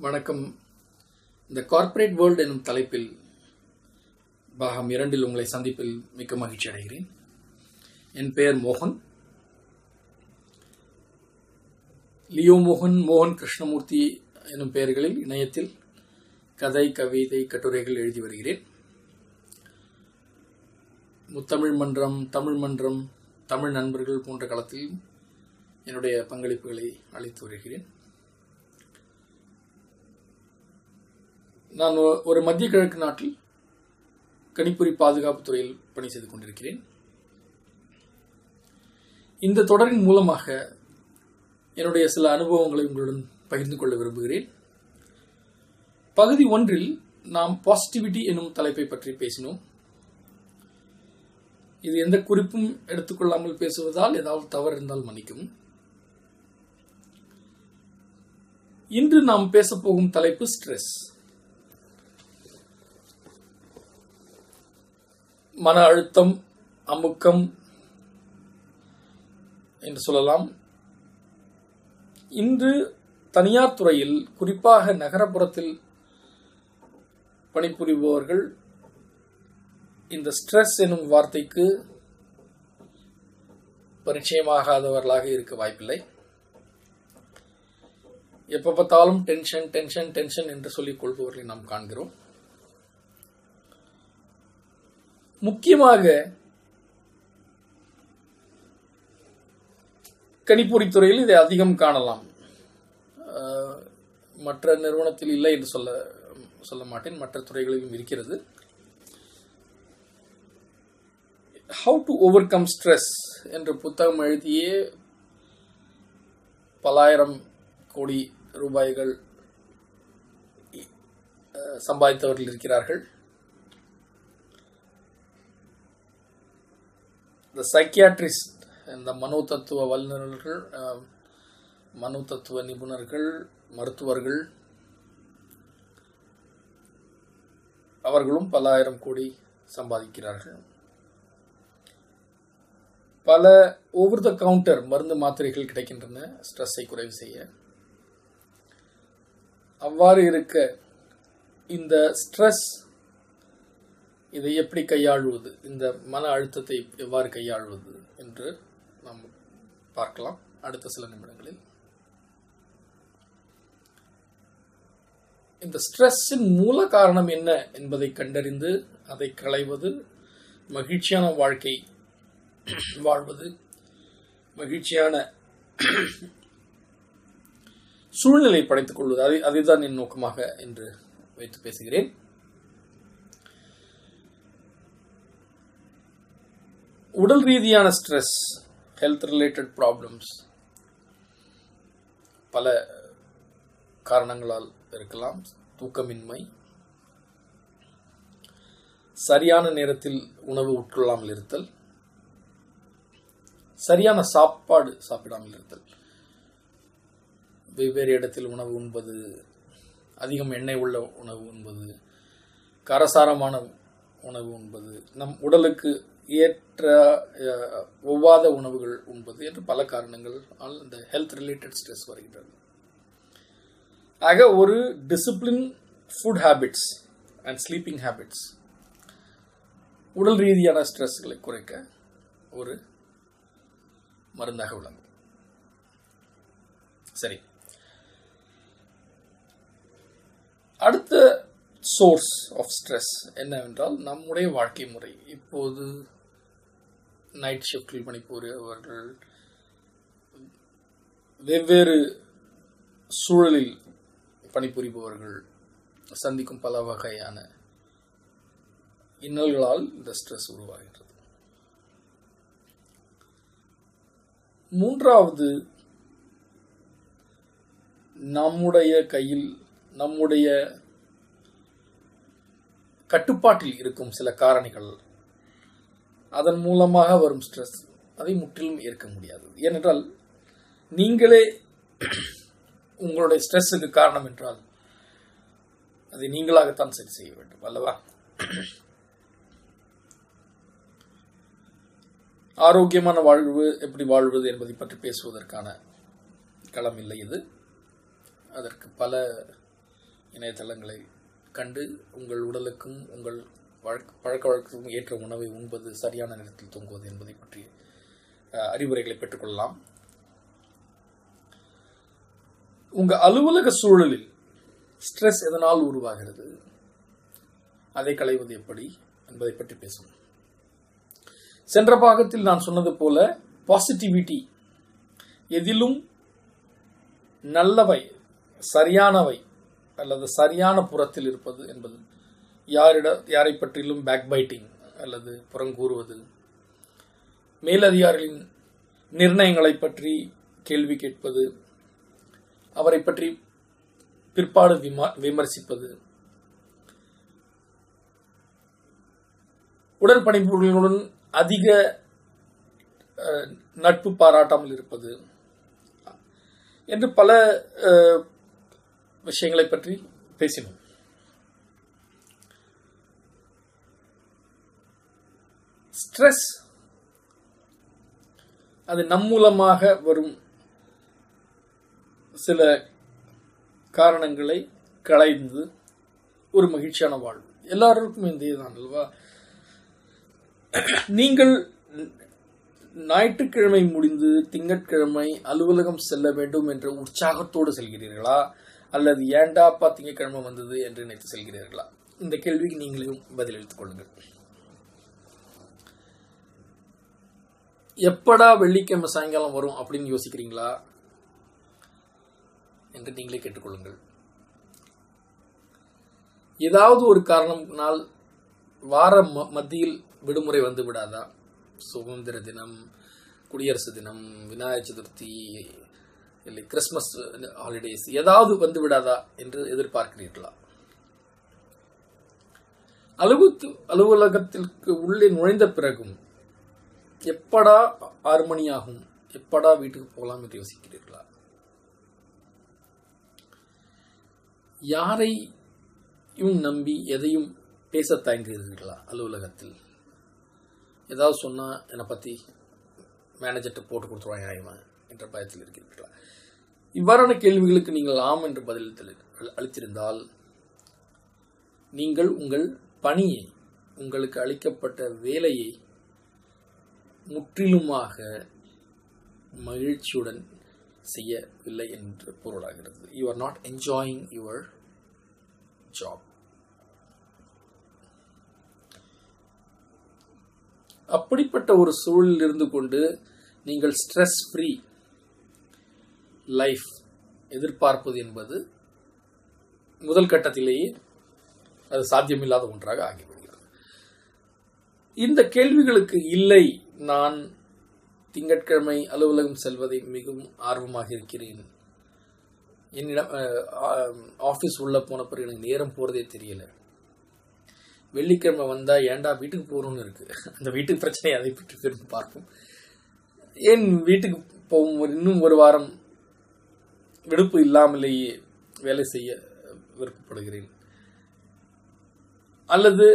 வணக்கம். இந்த corporate world எனும் தலைப்பில் பாகம் இரண்டில் உங்களை சந்திப்பில் மிக்க மகிழ்ச்சி அடைகிறேன். என் பெயர் மோகன். லியோ மோகன் மோகன் கிருஷ்ணமூர்த்தி எனும் பெயர்களில் இணையத்தில் கதை கவிதை கட்டுரைகள் எழுதி வருகிறேன். முத்தமிழ் மன்றம் தமிழ் மன்றம் தமிழ் நண்பர்கள் போன்ற களத்தில் என்னுடைய பங்களிப்புகளை அளித்து வருகிறேன். நான் ஒரு மத்திய கிழக்கு நாட்டில் கணிப்பொறி பாதுகாப்பு துறையில் பணி செய்து கொண்டிருக்கிறேன். இந்த தொடரின் மூலமாக என்னுடைய சில அனுபவங்களை உங்களுடன் பகிர்ந்து கொள்ள விரும்புகிறேன். பகுதி ஒன்றில் நாம் பாசிட்டிவிட்டி எனும் தலைப்பை பற்றி பேசினோம். இது எந்த குறிப்பும் எடுத்துக்கொள்ளாமல் பேசுவதால் ஏதாவது தவறு இருந்தால் மன்னிக்கவும். இன்று நாம் பேசப்போகும் தலைப்பு ஸ்ட்ரெஸ் மன அழுத்தம் அமுக்கம் என்று சொல்லலாம். இன்று தனியார் துறையில் குறிப்பாக நகரப்புறத்தில் பணிபுரிபவர்கள் இந்த ஸ்ட்ரெஸ் எனும் வார்த்தைக்கு பரிச்சயமாகாதவர்களாக இருக்க வாய்ப்பில்லை. எப்ப பார்த்தாலும் டென்ஷன் டென்ஷன் டென்ஷன் என்று சொல்லிக் கொள்பவர்களை நாம் காண்கிறோம். முக்கியமாக கணிப்பொறித் துறையில் இதை அதிகம் காணலாம். மற்ற நிறுவனத்தில் இல்லை என்று சொல்ல சொல்ல மாட்டேன். மற்ற துறைகளிலும் இருக்கிறது. How to overcome stress என்ற புத்தகம் எழுதியே பலாயிரம் கோடி ரூபாய்கள் சம்பாதித்தவர்கள் இருக்கிறார்கள். இந்த சைக்கியாட்ரிஸ்ட் இந்த மனோ தத்துவ வல்லுநர்கள் மனோ தத்துவ நிபுணர்கள் மருத்துவர்கள் அவர்களும் பல ஆயிரம் கோடி சம்பாதிக்கிறார்கள். பல ஓவர் த கவுண்டர் மருந்து மாத்திரைகள் கிடைக்கின்றன ஸ்ட்ரெஸ்ஸை குறைவு செய்ய. அவ்வாறு இருக்க இந்த ஸ்ட்ரெஸ் இதை எப்படி கையாளுவது? இந்த மன அழுத்தத்தை எவ்வாறு கையாளுவது என்று நாம் பார்க்கலாம். அடுத்த சில நிமிடங்களில். இந்த ஸ்ட்ரெஸ்ஸின் மூல காரணம் என்ன என்பதை கண்டறிந்து அதை களைவது மகிழ்ச்சியான வாழ்க்கை வாழ்வது மகிழ்ச்சியான சூழ்நிலை படைத்துக் கொள்வது அதை அதுதான் என் நோக்கமாக என்று வைத்து பேசுகிறேன். உடல் ரீதியான ஸ்ட்ரெஸ் ஹெல்த் ரிலேட்டட் ப்ராப்ளம்ஸ் பல காரணங்களால் இருக்கலாம். தூக்கமின்மை சரியான நேரத்தில் உணவு உட்கொள்ளாமல் இருத்தல் சரியான சாப்பாடு சாப்பிடாமல் இருத்தல். வெவ்வேறு இடத்தில் உணவு உண்பது அதிகம் எண்ணெய் உள்ள உணவு உண்பது காரசாரமான உணவு உண்பது. நம் உடலுக்கு ஏற்ற ஒவ்வாத உணவுகள் உண்பது என்று பல காரணங்கள் இந்த ஹெல்த் ரிலேட்டட் ஸ்ட்ரெஸ் வருகின்றது. ஆக ஒரு discipline food habits and sleeping habits உடல் ரீதியான ஸ்ட்ரெஸ்களை குறைக்க ஒரு மருந்தாக விளங்கும். சரி. அடுத்த சோர்ஸ் ஆஃப் ஸ்ட்ரெஸ் என்னவென்றால் நம்முடைய வாழ்க்கை முறை. இப்போது நைட் ஷிஃப்டில் பணிபுரியவர்கள் வெவ்வேறு சூழலில் பணிபுரிபவர்கள் சந்திக்கும் பல வகையான இன்னல்களால் இந்த ஸ்ட்ரெஸ் உருவாகின்றது. மூன்றாவது நம்முடைய கையில் நம்முடைய கட்டுப்பாட்டில் இருக்கும் சில காரணிகள் அதன் மூலமாக வரும் ஸ்ட்ரெஸ் அதை முற்றிலும் ஏற்க முடியாது. ஏனென்றால் நீங்களே உங்களுடைய ஸ்ட்ரெஸ்ஸுக்கு காரணம் என்றால் அதை நீங்களாகத்தான் சரி செய்ய வேண்டும் அல்லவா? ஆரோக்கியமான வாழ்வு எப்படி வாழ்வது என்பதை பற்றி பேசுவதற்கான களம் இல்லை இது. அதற்கு பல இணையதளங்களை கண்டு உங்கள் உடலுக்கும் உங்கள் பழக்க வழக்கத்துக்கும் ஏற்ற உணவை உண்பது சரியான நேரத்தில் தூங்குவது என்பதை பற்றி அறிவுரைகளை பெற்றுக்கொள்ளலாம். உங்கள் அலுவலக சூழலில் ஸ்ட்ரெஸ் எதனால் உருவாகிறது? அதை களைவது எப்படி என்பதை பற்றி பேசுவோம். சென்ற பாகத்தில் நான் சொன்னது போல பாசிட்டிவிட்டி எதிலும் நல்லவை சரியானவை அல்லது சரியான புறத்தில் இருப்பது என்பது யாரிட யாரை பற்றிலும் பேக் பைட்டிங் அல்லது புறங்கூறுவது மேலதிகாரிகளின் நிர்ணயங்களை பற்றி கேள்வி கேட்பது அவரை பற்றி பிற்பாடு விமா- விமர்சிப்பது. உடற்பணிப்புகளுடன் அதிக நட்பு பாராட்டாமல் இருப்பது. என்று பல விஷயங்களை பற்றி பேசினோம். ஸ்ட்ரெஸ் அது நம் மூலமாக வரும் சில காரணங்களை களைந்து ஒரு மகிழ்ச்சியான வாழ்வு. எல்லாருக்கும் இந்த இதுதான் அல்லவா? நீங்கள் ஞாயிற்றுக்கிழமை முடிந்து திங்கட்கிழமை அலுவலகம் செல்ல வேண்டும் என்ற உற்சாகத்தோடு செல்கிறீர்களா? அல்லது ஏண்டாப்பா திங்கட்கிழமை வந்தது என்று நினைத்து செல்கிறீர்களா? இந்த கேள்விக்கு நீங்களும் பதிலளித்துக் கொள்ளுங்கள். எப்படா வெள்ளிக்கிழமை சாயங்காலம் வரும் அப்படின்னு யோசிக்கிறீங்களா? என்று நீங்களே கேட்டுக்கொள்ளுங்கள். ஏதாவது ஒரு காரணம்னால் வார ம- மத்தியில் விடுமுறை வந்து விடாதா? சுதந்திர தினம் குடியரசு தினம் விநாயகர் சதுர்த்தி இல்லை கிறிஸ்மஸ் ஹாலிடேஸ் ஏதாவது வந்து விடாதா என்று எதிர்பார்க்கிறீர்களா? அலுவலகத்திற்கு உள்ளே நுழைந்த பிறகும் எப்படா ஆறு மணி ஆகும் எப்படா வீட்டுக்கு போகலாம் என்று யோசிக்கிறீர்களா? யாரையும் நம்பி எதையும் பேச தயங்குகிறீர்களா அலுவலகத்தில்? ஏதாவது சொன்னால் என்னை பற்றி மேனேஜர்கிட்ட போட்டு கொடுத்துருவாங்க இவன் என்ற பயத்தில் இருக்கிறீர்களா? இவ்வாறான கேள்விகளுக்கு நீங்கள் ஆம் என்று பதில் அளித்திருந்தால் நீங்கள் உங்கள் பணியை உங்களுக்கு அளிக்கப்பட்ட வேலையை முற்றிலுமாக மகிழ்ச்சியுடன் செய்யவில்லை என்று பொருளாகிறது. You are not enjoying your job அப்படிப்பட்ட ஒரு சூழலில் இருந்து கொண்டு நீங்கள் ஸ்ட்ரெஸ் ஃப்ரீ லைஃப் எதிர்பார்ப்பது என்பது முதல் கட்டத்திலேயே அது சாத்தியமில்லாத ஒன்றாக ஆகிவிடுகிறது. இந்த கேள்விகளுக்கு இல்லை நான் திங்கட்கிழமை அலுவலகம் செல்வதை மிகவும் ஆர்வமாக இருக்கிறேன். என்னிடம் ஆஃபீஸ் உள்ளே போன பிறகு எனக்கு நேரம் போகிறதே தெரியல. வெள்ளிக்கிழமை வந்தால் ஏன்டா வீட்டுக்கு போகணும்னு இருக்குது அந்த வீட்டுக்கு பிரச்சனை அதை பற்றி பிறகு பார்ப்போம். ஏன் வீட்டுக்கு போகும் இன்னும் ஒரு வாரம் விடுப்பு இல்லாமலேயே வேலை செய்ய விருப்பப்படுகிறேன். அல்லது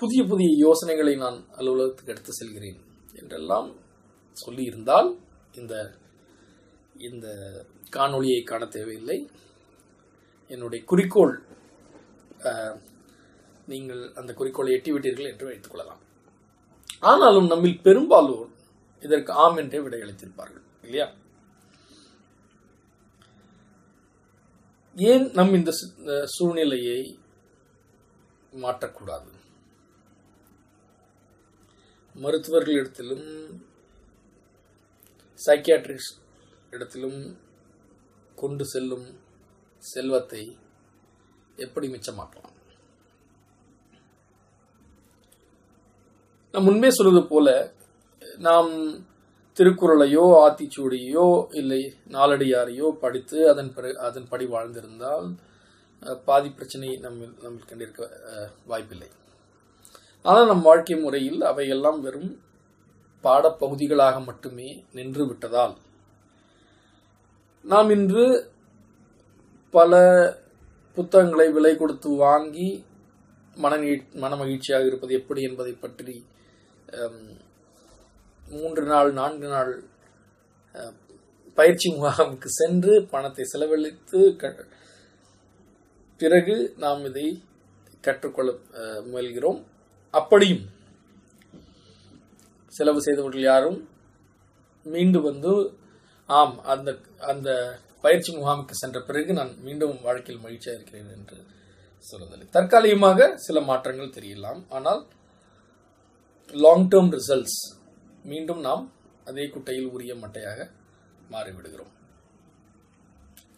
புதிய புதிய யோசனைகளை நான் அலுவலகத்துக்கு எடுத்து செல்கிறேன் என்றெல்லாம் சொல்லியிருந்தால் இந்த இந்த காணொளியை காண தேவையில்லை. என்னுடைய குறிக்கோள் நீங்கள் அந்த குறிக்கோளை எட்டிவிட்டீர்கள் என்று வைத்துக்கொள்ளலாம் ஆனாலும் நம்மில் பெரும்பாலோர் இதற்கு ஆம் என்றே விடையளித்திருப்பார்கள் இல்லையா? ஏன் நம் இந்த சூழ்நிலையை மாற்றக்கூடாது? மருத்துவர்களிடத்திலும் சைக்கியாட்ரிஸ்ட் இடத்திலும் கொண்டு செல்லும் செல்வத்தை எப்படி மிச்சமாக்கலாம்? நான் முன்பே சொல்வது போல நாம் திருக்குறளையோ ஆத்திச்சூடியோ இல்லை நாலடியாரையோ படித்து அதன் பிறகு அதன்படி வாழ்ந்திருந்தால் பாதி பிரச்சனை நம்ம நம்ம கண்டிருக்க வாய்ப்பில்லை. ஆனால் நம் வாழ்க்கை முறையில் அவையெல்லாம் வெறும் பாடப்பகுதிகளாக மட்டுமே நின்று விட்டதால். நாம் இன்று பல புத்தகங்களை விலை கொடுத்து வாங்கி மன மன மகிழ்ச்சியாக இருப்பது எப்படி என்பதை பற்றி மூன்று நாள் நான்கு நாள் பயிற்சி முகாமுக்கு சென்று பணத்தை செலவழித்து க- பிறகு நாம் இதை கற்றுக்கொள்ள முயல்கிறோம். அப்படியும் செலவு செய்தவர்கள் யாரும் மீண்டு வந்து ஆம் அந்த அந்த பயிற்சி முகாமுக்கு சென்ற பிறகு நான் மீண்டும் வாழ்க்கையில் மகிழ்ச்சியாக இருக்கிறேன் என்று சொல்வதில்லை. தற்காலிகமாக சில மாற்றங்கள் தெரியலாம். ஆனால் லாங் டேர்ம் ரிசல்ட்ஸ் மீண்டும் நாம் அதே குட்டையில் உரிய மட்டையாக மாறிவிடுகிறோம்.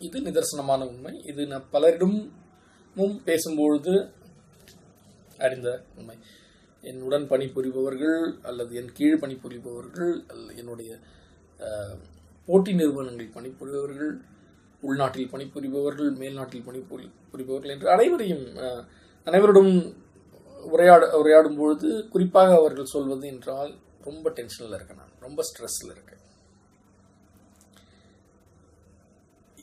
இது நிதர்சனமான உண்மை. இது நான் பலரிடமும் பேசும்பொழுது அறிந்த உண்மை. என்னுடன் பணிபுரிபவர்கள் அல்லது என் கீழ் பணிபுரிபவர்கள் அல்லது என்னுடைய போட்டி நிறுவனங்களில் பணிபுரிபவர்கள் உள்நாட்டில் பணிபுரிபவர்கள் மேல்நாட்டில் பணிபுரி புரிபவர்கள் என்று அனைவரையும் அனைவருடன் அனைவரிடம் உரையாட உரையாடும் பொழுது குறிப்பாக அவர்கள் சொல்வது என்றால் ரொம்ப டென்ஷனில் இருக்கேன் நான் ரொம்ப ஸ்ட்ரெஸ்ஸில் இருக்கேன்.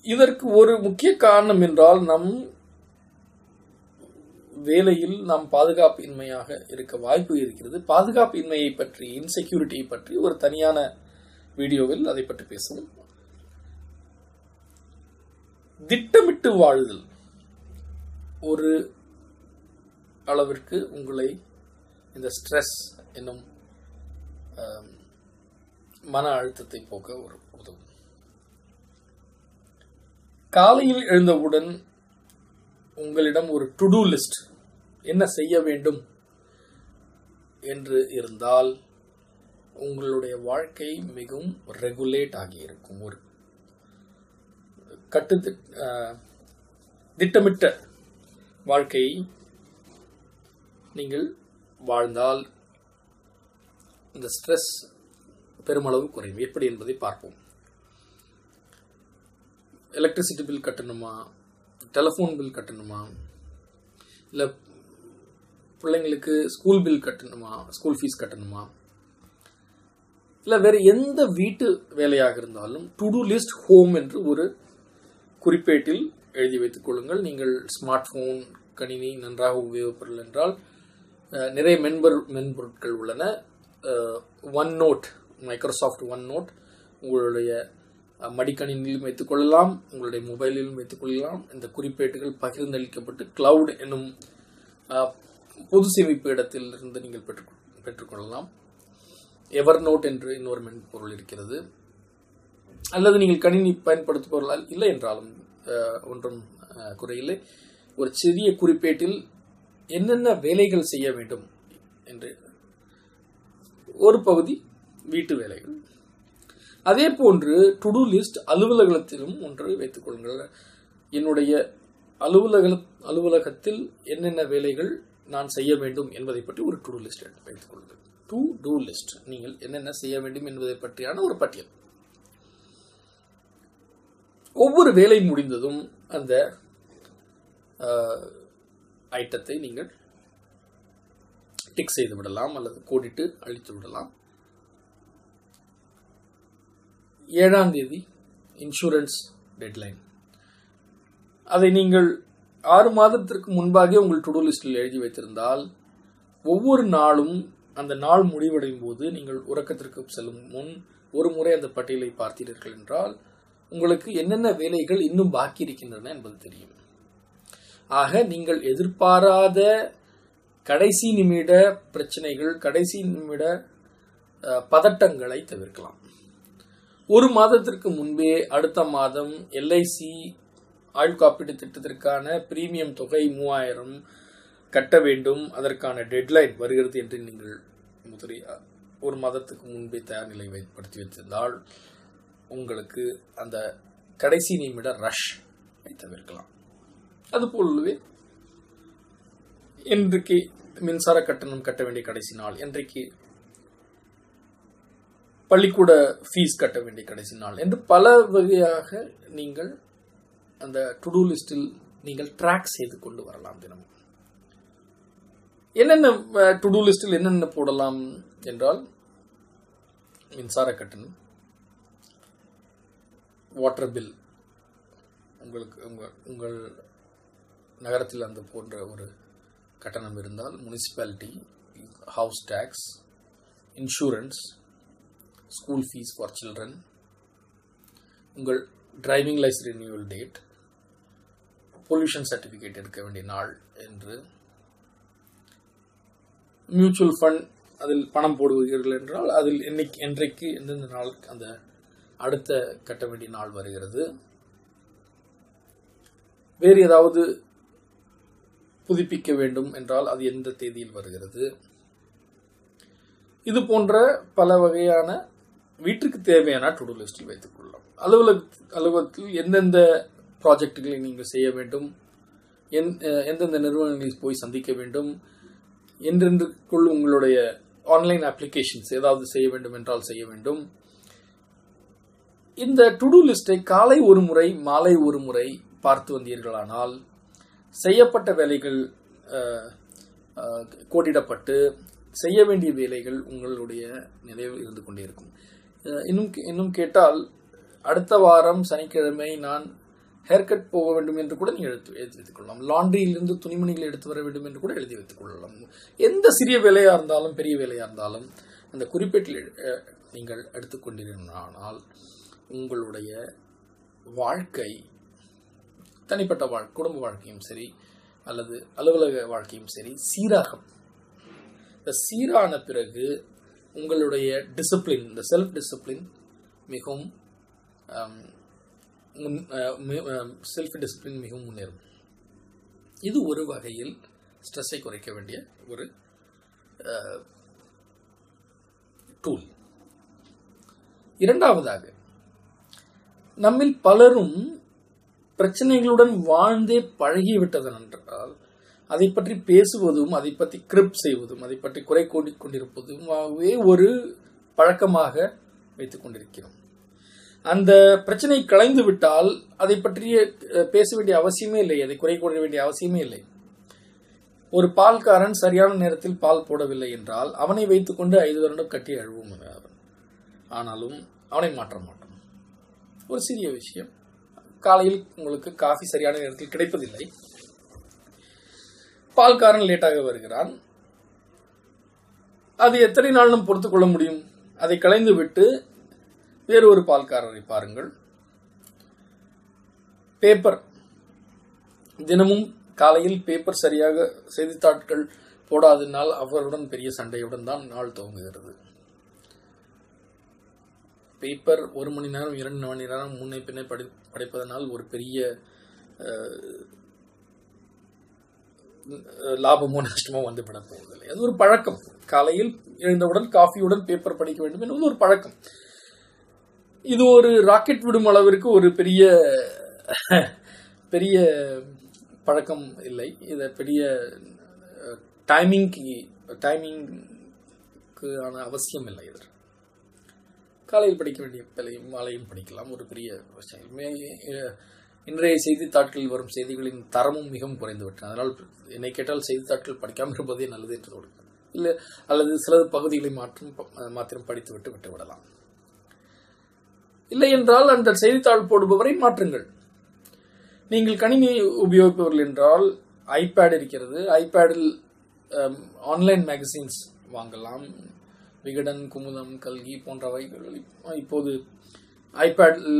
இதற்கு ஒரு முக்கிய காரணம் என்றால் நம் வேலையில் நாம் பாதுகாப்பு இன்மையாக இருக்க வாய்ப்பு இருக்கிறது. பாதுகாப்பு இன்மையை பற்றி இன்செக்யூரிட்டியை பற்றி ஒரு தனியான வீடியோவில் அதை பற்றி பேசுவோம். திட்டமிட்டு வாழுதல். ஒரு அளவிற்கு உங்களை இந்த ஸ்ட்ரெஸ் என்னும் மன அழுத்தத்தை போக்க ஒரு உதவும். காலையில் எழுந்தவுடன் உங்களிடம் ஒரு டு டூ லிஸ்ட் என்ன செய்ய வேண்டும் என்று இருந்தால் உங்களுடைய வாழ்க்கை மிகவும் ரெகுலேட் ஆகியிருக்கும் ஒரு கட்டு திட்டமிட்ட வாழ்க்கையை நீங்கள் வாழ்ந்தால் இந்த ஸ்ட்ரெஸ் பெருமளவு குறையும். எப்படி என்பதை பார்ப்போம். எலக்ட்ரிசிட்டி பில் கட்டணுமா? டெலஃபோன் பில் கட்டணுமா? இல்லை பிள்ளைங்களுக்கு ஸ்கூல் பில் கட்டணுமா? ஸ்கூல் ஃபீஸ் கட்டணுமா? இல்லை வேறு எந்த வீட்டு வேலையாக இருந்தாலும் டு டூ லிஸ்ட் ஹோம் என்று ஒரு குறிப்பேட்டில் எழுதி வைத்துக் கொள்ளுங்கள். நீங்கள் ஸ்மார்ட் ஃபோன் கணினி நன்றாக உபயோகப்படல் என்றால் நிறைய மென்பொரு மென்பொருட்கள் உள்ளன. OneNote Microsoft OneNote உங்களுடைய மடிக்கணினியிலும் வைத்துக் கொள்ளலாம் உங்களுடைய மொபைலிலும் வைத்துக் கொள்ளலாம். இந்த குறிப்பேட்டுகள் பகிர்ந்தளிக்கப்பட்டு கிளவுட் என்னும் பொது சேமிப்பு இடத்தில் இருந்து நீங்கள் பெற்று பெற்றுக்கொள்ளலாம். எவர் நோட் என்று இன்னொரு மென்பொருள் இருக்கிறது. அல்லது நீங்கள் கணினி பயன்படுத்துபவர்களால் இல்லை என்றாலும் ஒன்றும் குறையில்லை. ஒரு சிறிய குறிப்பேட்டில் என்னென்ன வேலைகள் செய்ய வேண்டும் என்று ஒரு பகுதி வீட்டு வேலைகள். அதே போன்று டு டூ லிஸ்ட் அலுவலகத்திலும் ஒன்று வைத்துக் கொள்ளுங்கள். என்னுடைய அலுவலக அலுவலகத்தில் என்னென்ன வேலைகள் நான் செய்ய வேண்டும் என்பதை பற்றி ஒரு டு லிஸ்ட் லிஸ்ட் வைத்துக் கொள்ளுங்கள். டு டூ லிஸ்ட் நீங்கள் என்னென்ன செய்ய வேண்டும் என்பதை பற்றியான ஒரு பட்டியல். ஒவ்வொரு வேலை முடிந்ததும் அந்த ஐட்டத்தை நீங்கள் டிக் செய்து விடலாம் அல்லது கோடிட்டு அழித்து விடலாம். ஏழாம் தேதி இன்சூரன்ஸ் டெட்லைன் அதை நீங்கள் ஆறு மாதத்திற்கு முன்பாக உங்கள் டுடோ லிஸ்டில் எழுதி வைத்திருந்தால் ஒவ்வொரு நாளும் அந்த நாள் முடிவடையும் போது நீங்கள் உறக்கத்திற்கு செல்லும் முன் ஒரு முறை அந்த பட்டியலை பார்த்தீர்கள் என்றால் உங்களுக்கு என்னென்ன வேலைகள் இன்னும் பாக்கி இருக்கின்றன என்பது தெரியும். ஆக நீங்கள் எதிர்பாராத கடைசி நிமிட பிரச்சனைகள் கடைசி நிமிட பதட்டங்களை தவிர்க்கலாம். ஒரு மாதத்திற்கு முன்பே அடுத்த மாதம் எல்ஐசி ஆயுள் காப்பீட்டு திட்டத்திற்கான பிரீமியம் தொகை மூவாயிரம் கட்ட வேண்டும். அதற்கான டெட்லைன் வருகிறது என்று நீங்கள் முதலில் ஒரு மாதத்துக்கு முன்பே தயார் நிலை வைப்படுத்தி வைத்திருந்தால் உங்களுக்கு அந்த கடைசி நிமிட ரஷ் தவிர்க்கலாம். அதுபோலவே இன்றைக்கு மின்சார கட்டணம் கட்ட வேண்டிய கடைசி நாள் இன்றைக்கு பள்ளிக்கூட ஃபீஸ் கட்ட வேண்டிய கடைசி நாள் என்று பல வகையாக நீங்கள் அந்த டு லிஸ்டில் நீங்கள் ட்ராக் செய்து கொண்டு வரலாம் தினமும். என்னென்ன டு லிஸ்டில் என்னென்ன போடலாம் என்றால் மின்சார கட்டணம் வாட்டர் பில் உங்களுக்கு உங்கள் உங்கள் நகரத்தில் அந்த போன்ற ஒரு கட்டணம் இருந்தால் municipality house tax insurance school fees for children உங்கள் driving licence renewal date pollution certificate எடுக்க வேண்டிய நாள் என்று. மியூச்சுவல் ஃபண்ட் அதில் பணம் போடுவீர்கள் என்றால் அதில் என்னைக்கு என்றைக்கு எந்தெந்த நாள் அந்த அடுத்த கட்ட வேண்டிய நாள் வருகிறது. வேறு ஏதாவது புதுப்பிக்க வேண்டும் என்றால் அது எந்த தேதியில் வருகிறது? இது போன்ற பல வகையான வீட்டுக்கு தேவையான டு லிஸ்டில் வைத்துக் கொள்ளலாம் அலுவலக அலுவலகத்தில் எந்தெந்த ப்ராஜெக்டுகளை நீங்கள் செய்ய வேண்டும் என் எந்தெந்த நிறுவனங்களில் போய் சந்திக்க வேண்டும் என்றென்றுக்குள் உங்களுடைய ஆன்லைன் அப்ளிகேஷன்ஸ் ஏதாவது செய்ய வேண்டும் என்றால் செய்ய வேண்டும். இந்த டு லிஸ்டை காலை ஒரு முறை மாலை ஒரு முறை பார்த்து வந்தீர்களானால் செய்யப்பட்ட வேலைகள் கோடிடப்பட்டு செய்ய வேண்டிய வேலைகள் உங்களுடைய நினைவில் இருந்து கொண்டே இருக்கும். இன்னும் கே- இன்னும் கேட்டால் அடுத்த வாரம் சனிக்கிழமை நான் ஹேர் கட் போக வேண்டும் என்று கூட நீங்கள் எடுத்து எழுதி வைத்துக் கொள்ளலாம். லாண்டரியிலிருந்து துணிமணிகள் எடுத்து வர வேண்டும் என்று கூட எழுதி வைத்துக் கொள்ளலாம். எந்த சிறிய வேலையாக இருந்தாலும் பெரிய வேலையாக இருந்தாலும் அந்த குறிப்பேட்டில் நீங்கள் எடுத்துக்கொண்டிருந்தானால் உங்களுடைய வாழ்க்கை தனிப்பட்ட வாழ் குடும்ப வாழ்க்கையும் சரி அல்லது அலுவலக வாழ்க்கையும் சரி சீராகும் இந்த சீரான பிறகு உங்களுடைய டிசிப்ளின் இந்த செல்ஃப் டிசிப்ளின் மிகவும் um, self discipline uh, um, மிகவும் முன்னேறும். இது ஒரு வகையில் ஸ்ட்ரெஸ்ஸை குறைக்க வேண்டிய ஒரு uh, டூல் இரண்டாவதாக நம்மில் பலரும் பிரச்சனைகளுடன் வாழ்ந்தே பழகிவிட்டதன் என்றால் அதை பற்றி பேசுவதும் அதை பற்றி கிரிப் செய்வதும் அதை பற்றி குறை கூடி கொண்டிருப்பதுமாகவே ஒரு பழக்கமாக வைத்துக் கொண்டிருக்கிறோம். அந்த பிரச்சனை கலைந்துவிட்டால் அதை பற்றிய பேச வேண்டிய அவசியமே இல்லை அதை குறை கூற வேண்டிய அவசியமே இல்லை. ஒரு பால்காரன் சரியான நேரத்தில் பால் போடவில்லை என்றால் அவனை வைத்துக்கொண்டு ஐந்து வருடம் கட்டி அழுவோம் ஆனாலும் அவனை மாற்ற மாட்டோம். ஒரு சிறிய விஷயம். காலையில் உங்களுக்கு காஃபி சரியான நேரத்தில் கிடைப்பதில்லை. பால்காரன் லேட்டாக வருகிறான். அது எத்தனை நாள் நாம் கொள்ள முடியும்? அதை களைந்து விட்டு வேறு ஒரு பால்காரரை பாருங்கள். பேப்பர் தினமும் காலையில் பேப்பர் சரியாக செய்தித்தாட்கள் போடாதனால் அவருடன் பெரிய சண்டையுடன் தான் நாள் துவங்குகிறது. பேப்பர் ஒரு மணி நேரம் இரண்டு மணி நேரம் முன்னே பின்னே படி படைப்பதனால் ஒரு பெரிய லாபமோ நஷ்டமோ வந்துவிட போவதில்லை அது ஒரு பழக்கம். காலையில் எழுந்தவுடன் காஃபியுடன் பேப்பர் படிக்க வேண்டும் என்பது ஒரு பழக்கம். இது ஒரு ராக்கெட் விடும் அளவிற்கு ஒரு பெரிய பெரிய பழக்கம் இல்லை. இதை பெரிய டைமிங்க்கு டைமிங்க்கு ஆன அவசியம் இல்லை இதில் காலையில் படிக்க வேண்டிய பிள்ளையும் மாலையும் படிக்கலாம். ஒரு பெரிய விஷயம். இன்றைய செய்தித்தாட்களில் வரும் செய்திகளின் தரமும் மிகவும் குறைந்துவிட்டன. அதனால் என்னை கேட்டால் செய்தித்தாட்கள் படிக்காமல் இருப்பதே நல்லது என்று கொடுக்கிறேன் இல்லை அல்லது சில பகுதிகளை மாற்றும் மாத்திரம் படித்துவிட்டு விட்டு விடலாம். இல்லை என்றால் அந்த செய்தித்தாள் போடுபவரை மாற்றுங்கள். நீங்கள் கணினி உபயோகிப்பவர்கள் என்றால் ஐபேட் இருக்கிறது. ஐபேடில் ஆன்லைன் மேகசின்ஸ் வாங்கலாம். விகடன் குமுதம் கல்கி போன்றவைகள் இப்போது ஐபேடில்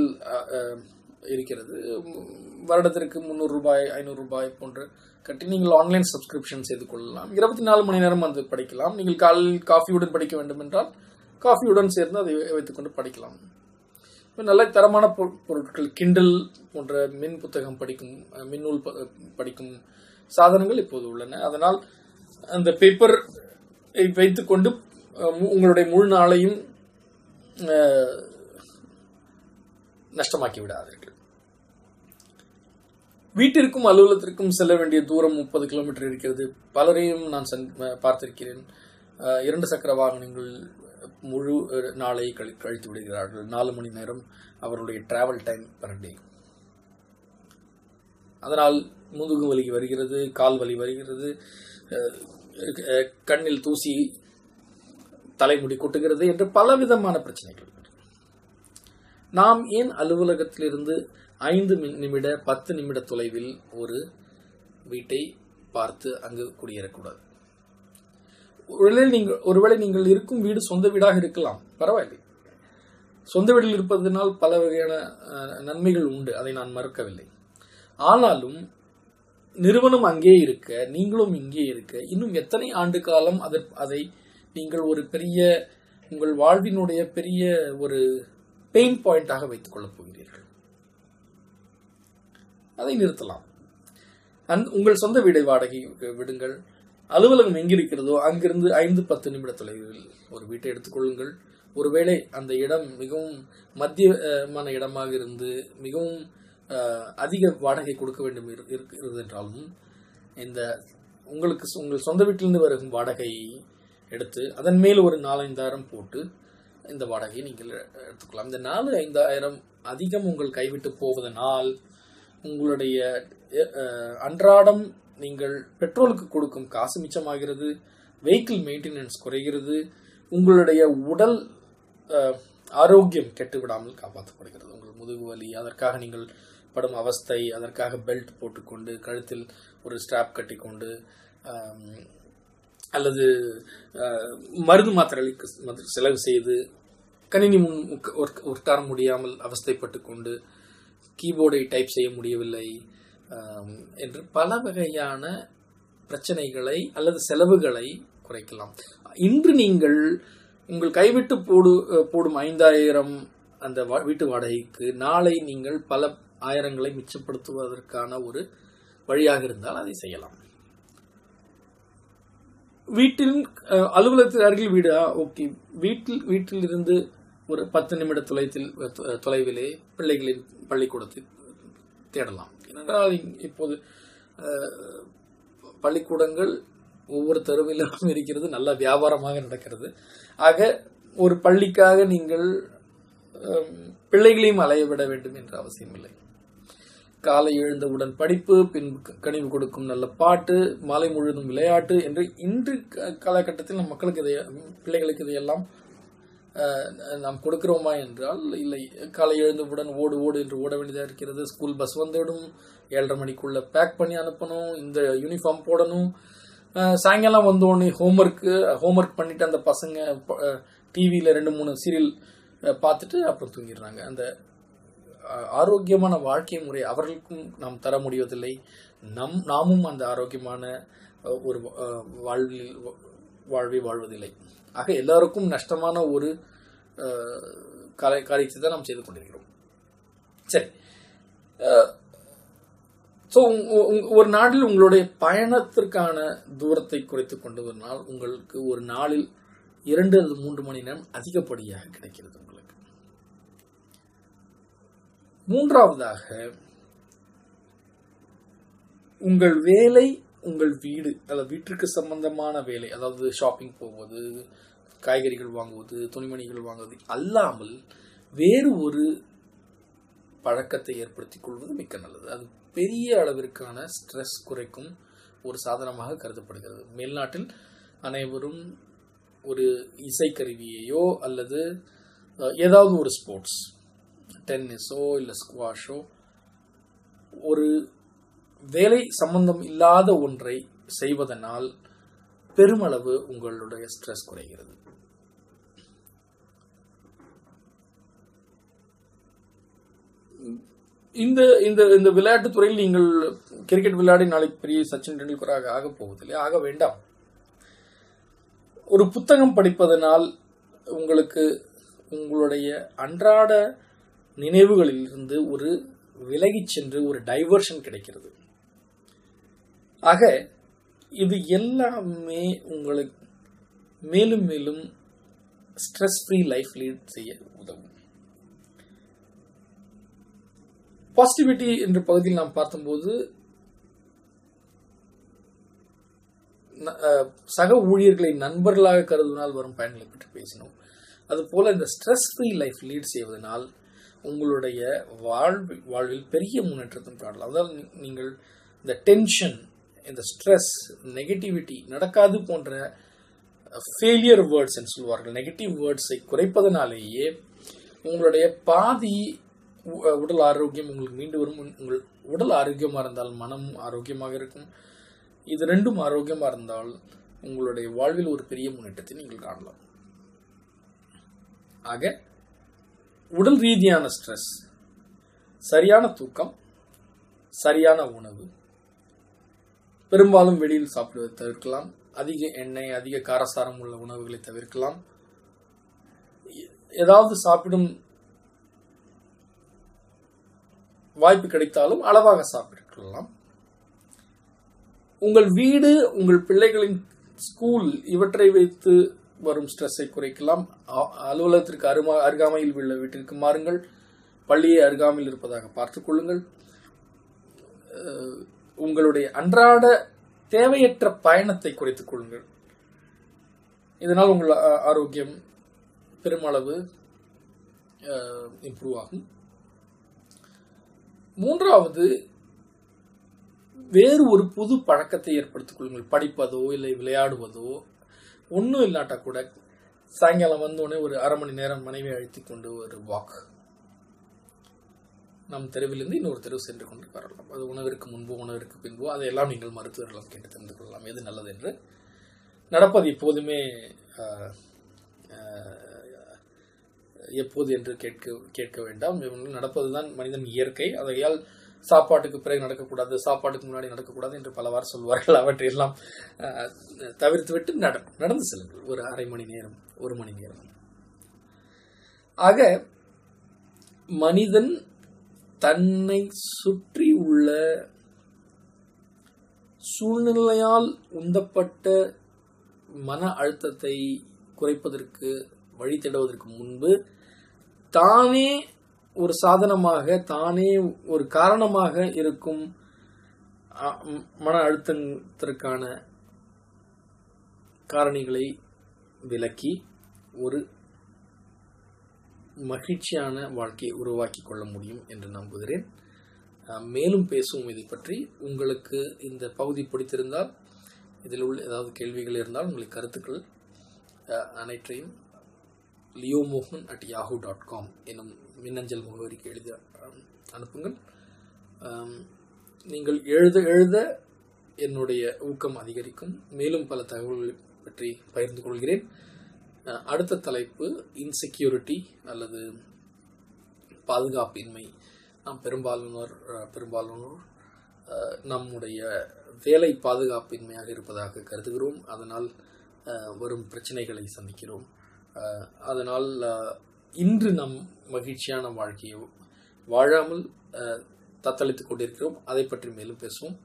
இருக்கிறது. வருடத்திற்கு முந்நூறு ரூபாய் ஐநூறு ரூபாய் போன்று கட்டி நீங்கள் ஆன்லைன் சப்ஸ்கிரிப்ஷன் செய்து கொள்ளலாம். இருபத்தி நாலு மணி நேரம் அது படிக்கலாம். நீங்கள் காலையில் காஃபியுடன் படிக்க வேண்டும் என்றால் காஃபியுடன் சேர்ந்து அதை வைத்துக்கொண்டு படிக்கலாம். நல்ல தரமான பொ- பொருட்கள் கிண்டல் போன்ற மின் புத்தகம் படிக்கும் மின்னூல் ப- படிக்கும் சாதனங்கள் இப்போது உள்ளன. அதனால் அந்த பேப்பர் வைத்துக்கொண்டு உங்களுடைய முழு நாளையும் நஷ்டமாக்கி விடாதீர்கள் வீட்டிற்கும் அலுவலகத்திற்கும் செல்ல வேண்டிய தூரம் முப்பது கிலோமீட்டர் இருக்கிறது. பலரையும் நான் பார்த்திருக்கிறேன். இரண்டு சக்கர வாகனங்கள் முழு நாளை கழி கழித்து விடுகிறார்கள். நாலு மணி நேரம் அவருடைய டிராவல் டைம் பர் டே அதனால் முதுகு வலி வருகிறது கால் வலி வருகிறது கண்ணில் தூசி தலைமுடி கொட்டுகிறது என்று பலவிதமான பிரச்சனைகள். நாம் ஏன் அலுவலகத்திலிருந்து ஐந்து நிமிட பத்து நிமிட தொலைவில் ஒரு வீட்டை பார்த்து அங்கு குடியேறக்கூடாது? ஒருவேளை நீங்கள் ஒருவேளை நீங்கள் இருக்கும் வீடு சொந்த வீடாக இருக்கலாம். பரவாயில்லை. சொந்த வீட்டில் இருப்பதனால் பல வகையான நன்மைகள் உண்டு. அதை நான் மறுக்கவில்லை. ஆனாலும் நிறுவனம் அங்கே இருக்க நீங்களும் இங்கே இருக்க இன்னும் எத்தனை ஆண்டு காலம் அதை அதை நீங்கள் ஒரு பெரிய உங்கள் வாழ்வினுடைய பெரிய ஒரு பெயின் பாயிண்டாக வைத்துக் கொள்ளப் போகிறீர்கள். அதை நிறுத்தலாம். அந் உங்கள் சொந்த வீடை வாடகை விடுங்கள். அலுவலகம் எங்கிருக்கிறதோ அங்கிருந்து ஐந்து பத்து நிமிட தொலைவில் ஒரு வீட்டை எடுத்துக்கொள்ளுங்கள் ஒருவேளை அந்த இடம் மிகவும் மத்தியமான இடமாக இருந்து மிகவும் அதிக வாடகை கொடுக்க வேண்டும் இருக்கிறது என்றாலும் இந்த உங்களுக்கு உங்கள் சொந்த வீட்டிலிருந்து வரும் வாடகையை எடுத்து அதன் மேல் ஒரு நாலஞ்சாயிரம் போட்டு இந்த வாடகையை நீங்கள் எடுத்துக்கலாம். இந்த நாலு ஐந்தாயிரம் அதிகம் உங்கள் கைவிட்டு போவதனால் உங்களுடைய அன்றாடம் நீங்கள் பெட்ரோலுக்கு கொடுக்கும் காசு மிச்சமாகிறது வெஹிக்கிள் மெயின்டெனன்ஸ் குறைகிறது உங்களுடைய உடல் ஆரோக்கியம் கெட்டு விடாமல் காப்பாற்றப்படுகிறது. உங்கள் முதுகு வலி அதற்காக நீங்கள் படும் அவஸ்தை அதற்காக பெல்ட் போட்டுக்கொண்டு கழுத்தில் ஒரு ஸ்ட்ராப் கட்டிக்கொண்டு அல்லது மருந்து மாத்திரைகளுக்கு மது- செலவு செய்து கணினி முன் உட்க- உட்கார முடியாமல் அவஸ்தைப்பட்டு கொண்டு கீபோர்டை டைப் செய்ய முடியவில்லை. என்று பல வகையான பிரச்சனைகளை அல்லது செலவுகளை குறைக்கலாம். இன்று நீங்கள் உங்கள் கைவிட்டு போடு போடும் ஐந்தாயிரம் அந்த வா- வீட்டு வாடகைக்கு நாளை நீங்கள் பல ஆயிரங்களை மிச்சப்படுத்துவதற்கான ஒரு வழியாக இருந்தால் அதை செய்யலாம். வீட்டில் அலுவலகத்தில் அருகில் வீடா? ஓகே. வீட்டில் வீட்டில் இருந்து ஒரு பத்து நிமிட தொலைத்தில் தொலைவிலே பிள்ளைகளின் பள்ளிக்கூடத்தை தேடலாம். ஏனென்றால் இப்போது பள்ளிக்கூடங்கள் ஒவ்வொரு தெருவிலும் இருக்கிறது நல்ல வியாபாரமாக நடக்கிறது. ஆக ஒரு பள்ளிக்காக நீங்கள் பிள்ளைகளையும் அலைய விட வேண்டும் என்ற அவசியமில்லை காலை எழுந்தவுடன் படிப்பு பின் கனிவு கொடுக்கும் நல்ல பாட்டு மாலை முழுவதும் விளையாட்டு என்று இன்று க- காலகட்டத்தில் நம் மக்களுக்கு இதை பிள்ளைகளுக்கு இதையெல்லாம் நாம் கொடுக்கிறோமா என்றால் இல்லை. காலை எழுந்தவுடன் ஓடு ஓடு என்று ஓட வேண்டியதாக இருக்கிறது. ஸ்கூல் பஸ் வந்துவிடும் ஏழரை மணிக்குள்ள பேக் பண்ணி அனுப்பணும் இந்த யூனிஃபார்ம் போடணும். சாயங்காலம் வந்தோடனே ஹோம்ஒர்க்கு ஹோம்ஒர்க் பண்ணிட்டு அந்த பசங்க டிவியில் ரெண்டு மூணு சீரியல் பார்த்துட்டு அப்புறம் தூங்கிடுறாங்க. அந்த ஆரோக்கியமான வாழ்க்கை முறை அவர்களுக்கும் நாம் தர முடிவதில்லை. நம் நாமும் அந்த ஆரோக்கியமான ஒரு வாழ்வில் வாழ்வை வாழ்வதில்லை. ஆக எல்லாருக்கும் நஷ்டமான ஒரு அஹ், காலை காரியத்தை தான் நாம் செய்து கொண்டிருக்கிறோம். சரி. ஸோ ஒரு நாளில் உங்களுடைய பயணத்திற்கான தூரத்தை குறைத்து கொண்டு வந்தால் உங்களுக்கு ஒரு நாளில் இரண்டு அல்லது மூன்று மணி நேரம் அதிகப்படியாக கிடைக்கிறது உங்களுக்கு. மூன்றாவதாக உங்கள் வேலை உங்கள் வீடு அதாவது வீட்டிற்கு சம்பந்தமான வேலை அதாவது ஷாப்பிங் போவது காய்கறிகள் வாங்குவது துணிமணிகள் வாங்குவது அல்லாமல் வேறு ஒரு பழக்கத்தை ஏற்படுத்தி கொள்வது மிக்க நல்லது. அது பெரிய அளவிற்கான ஸ்ட்ரெஸ் குறைக்கும் ஒரு சாதனமாக கருதப்படுகிறது. மேல்நாட்டில் அனைவரும் ஒரு இசைக்கருவியையோ அல்லது ஏதாவது ஒரு ஸ்போர்ட்ஸ் டென்னிஸோ இல்லை ஸ்குவாஷோ ஒரு வேலை சம்பந்தம் இல்லாத ஒன்றை செய்வதனால் பெருமளவு உங்களுடைய ஸ்ட்ரெஸ் குறைகிறது. இந்த இந்த இந்த விளையாட்டு துறையில் நீங்கள் கிரிக்கெட் விளையாடி நாளைக்கு பெரிய சச்சின் டெண்டுல்கராக ஆக போவதில்லை. ஆக வேண்டாம். ஒரு புத்தகம் படிப்பதனால் உங்களுக்கு உங்களுடைய அன்றாட நினைவுகளில் இருந்து ஒரு விலகிச் சென்று ஒரு டைவர்ஷன் கிடைக்கிறது. ஆக இது எல்லாமே உங்களுக்கு மேலும் மேலும் ஸ்ட்ரெஸ் ஃப்ரீ லைஃப் லீட் செய்ய உதவும். பாசிட்டிவிட்டி என்ற பகுதியில் நாம் பார்த்தபோது சக ஊழியர்களை நண்பர்களாக கருதுவதால் வரும் பயன்களை பற்றி பேசினோம். அதுபோல இந்த ஸ்ட்ரெஸ் ஃப்ரீ லைஃப் லீட் செய்வதனால் உங்களுடைய வாழ்வில் வாழ்வில் பெரிய முன்னேற்றத்தை காணலாம். அதாவது நீங்கள் இந்த டென்ஷன் இந்த ஸ்ட்ரெஸ் நெகட்டிவிட்டி நடக்காது போன்ற ஃபெயிலியர் வேர்ட்ஸ் என்று சொல்வார்கள் நெகட்டிவ் வேர்ட்ஸை குறைப்பதனாலேயே உங்களுடைய பாதி உடல் ஆரோக்கியம் உங்களுக்கு மீண்டு வரும். உங்கள் உடல் ஆரோக்கியமாக இருந்தால் மனம் ஆரோக்கியமாக இருக்கும். இது ரெண்டும் ஆரோக்கியமாக இருந்தால் உங்களுடைய வாழ்வில் ஒரு பெரிய முன்னேற்றத்தை நீங்கள் காணலாம். ஆக உடல் ரீதியான ஸ்ட்ரெஸ் சரியான தூக்கம் சரியான உணவு பெரும்பாலும் வெளியில் சாப்பிடுவதை தவிர்க்கலாம். அதிக எண்ணெய் அதிக காரசாரம் உள்ள உணவுகளை தவிர்க்கலாம். ஏதாவது சாப்பிடும் வாய்ப்பு கிடைத்தாலும் அளவாக சாப்பிட்டுக்கலாம். உங்கள் வீடு உங்கள் பிள்ளைகளின் ஸ்கூல் இவற்றை வைத்து வரும் ஸ்ட்ரெஸ்ஸை குறைக்கலாம். அ- அலுவலகத்திற்கு அருமா அருகாமையில் உள்ள வீட்டிற்கு மாறுங்கள். பள்ளியை அருகாமையில் இருப்பதாக பார்த்துக் கொள்ளுங்கள். உங்களுடைய அன்றாட தேவையற்ற பயணத்தை குறைத்துக் கொள்ளுங்கள். இதனால் உங்கள் ஆரோக்கியம் பெருமளவு இம்ப்ரூவ் ஆகும். மூன்றாவது வேறு ஒரு புது பழக்கத்தை ஏற்படுத்திக் கொள்ளுங்கள். படிப்பதோ இல்லை விளையாடுவதோ ஒன்றும் இல்லாட்டா கூட சாயங்காலம் வந்தோடனே ஒரு அரை மணி நேரம் மனைவி அழைத்துக் கொண்டு ஒரு வாக் நம் தெருவிலிருந்து இன்னொரு தெருவு சென்று கொண்டு வரலாம். அது உணவிற்கு முன்போ உணவிற்கு பின்போ அதையெல்லாம் நீங்கள் மருத்துவர்களும் கேட்டு தெரிந்து கொள்ளலாம். எது நல்லது என்று நடப்பது எப்போதுமே எப்போது என்று கேட்க கேட்க வேண்டாம். நடப்பதுதான் மனிதன் இயற்கை. அதையால் சாப்பாட்டுக்கு பிறகு நடக்கக்கூடாது சாப்பாட்டுக்கு முன்னாடி நடக்கக்கூடாது என்று பலவாறு சொல்வார்கள். அவற்றையெல்லாம் தவிர்த்துவிட்டு நட நடந்து செல்லுங்கள். ஒரு அரை மணி நேரம் ஒரு மணி நேரம். ஆக மனிதன் தன்னை சுற்றி உள்ள சூழ்நிலையால் உந்தப்பட்ட மன அழுத்தத்தை குறைப்பதற்கு வழி தேடுவதற்கு முன்பு தானே ஒரு சாதனமாக தானே ஒரு காரணமாக இருக்கும் மன அழுத்தத்திற்கான காரணிகளை விலக்கி ஒரு மகிழ்ச்சியான வாழ்க்கையை உருவாக்கி கொள்ள முடியும் என்று நம்புகிறேன். மேலும் பேசுவோம் இதை பற்றி உங்களுக்கு இந்த பகுதி பிடித்திருந்தால் இதில் உள்ள ஏதாவது கேள்விகள் இருந்தால் உங்களுக்கு கருத்துக்கள் அனைத்தையும் லியோ மோகன் அட் யாஹூ டாட் காம் எனும் மின்னஞ்சல் முகவரிக்கு எழுதி அனுப்புங்கள். நீங்கள் எழுத எழுத என்னுடைய ஊக்கம் அதிகரிக்கும். மேலும் பல தகவல்களை பற்றி பகிர்ந்து கொள்கிறேன். அடுத்த தலைப்பு இன்செக்யூரிட்டி அல்லது பாதுகாப்பின்மை. நாம் பெரும்பாலானோர் பெரும்பாலானோர் நம்முடைய வேலை பாதுகாப்பின்மையாக இருப்பதாக கருதுகிறோம். அதனால் வரும் பிரச்சனைகளை சந்திக்கிறோம். அதனால் இன்று நம் மகிழ்ச்சியான வாழ்க்கையை வாழாமல் தத்தளித்துக் கொண்டிருக்கிறோம். அதை பற்றி மேலும் பேசுவோம்.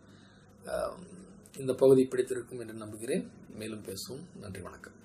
இந்த பகுதி பிடித்திருக்கும் என்று நம்புகிறேன். மேலும் பேசுவோம். நன்றி வணக்கம்.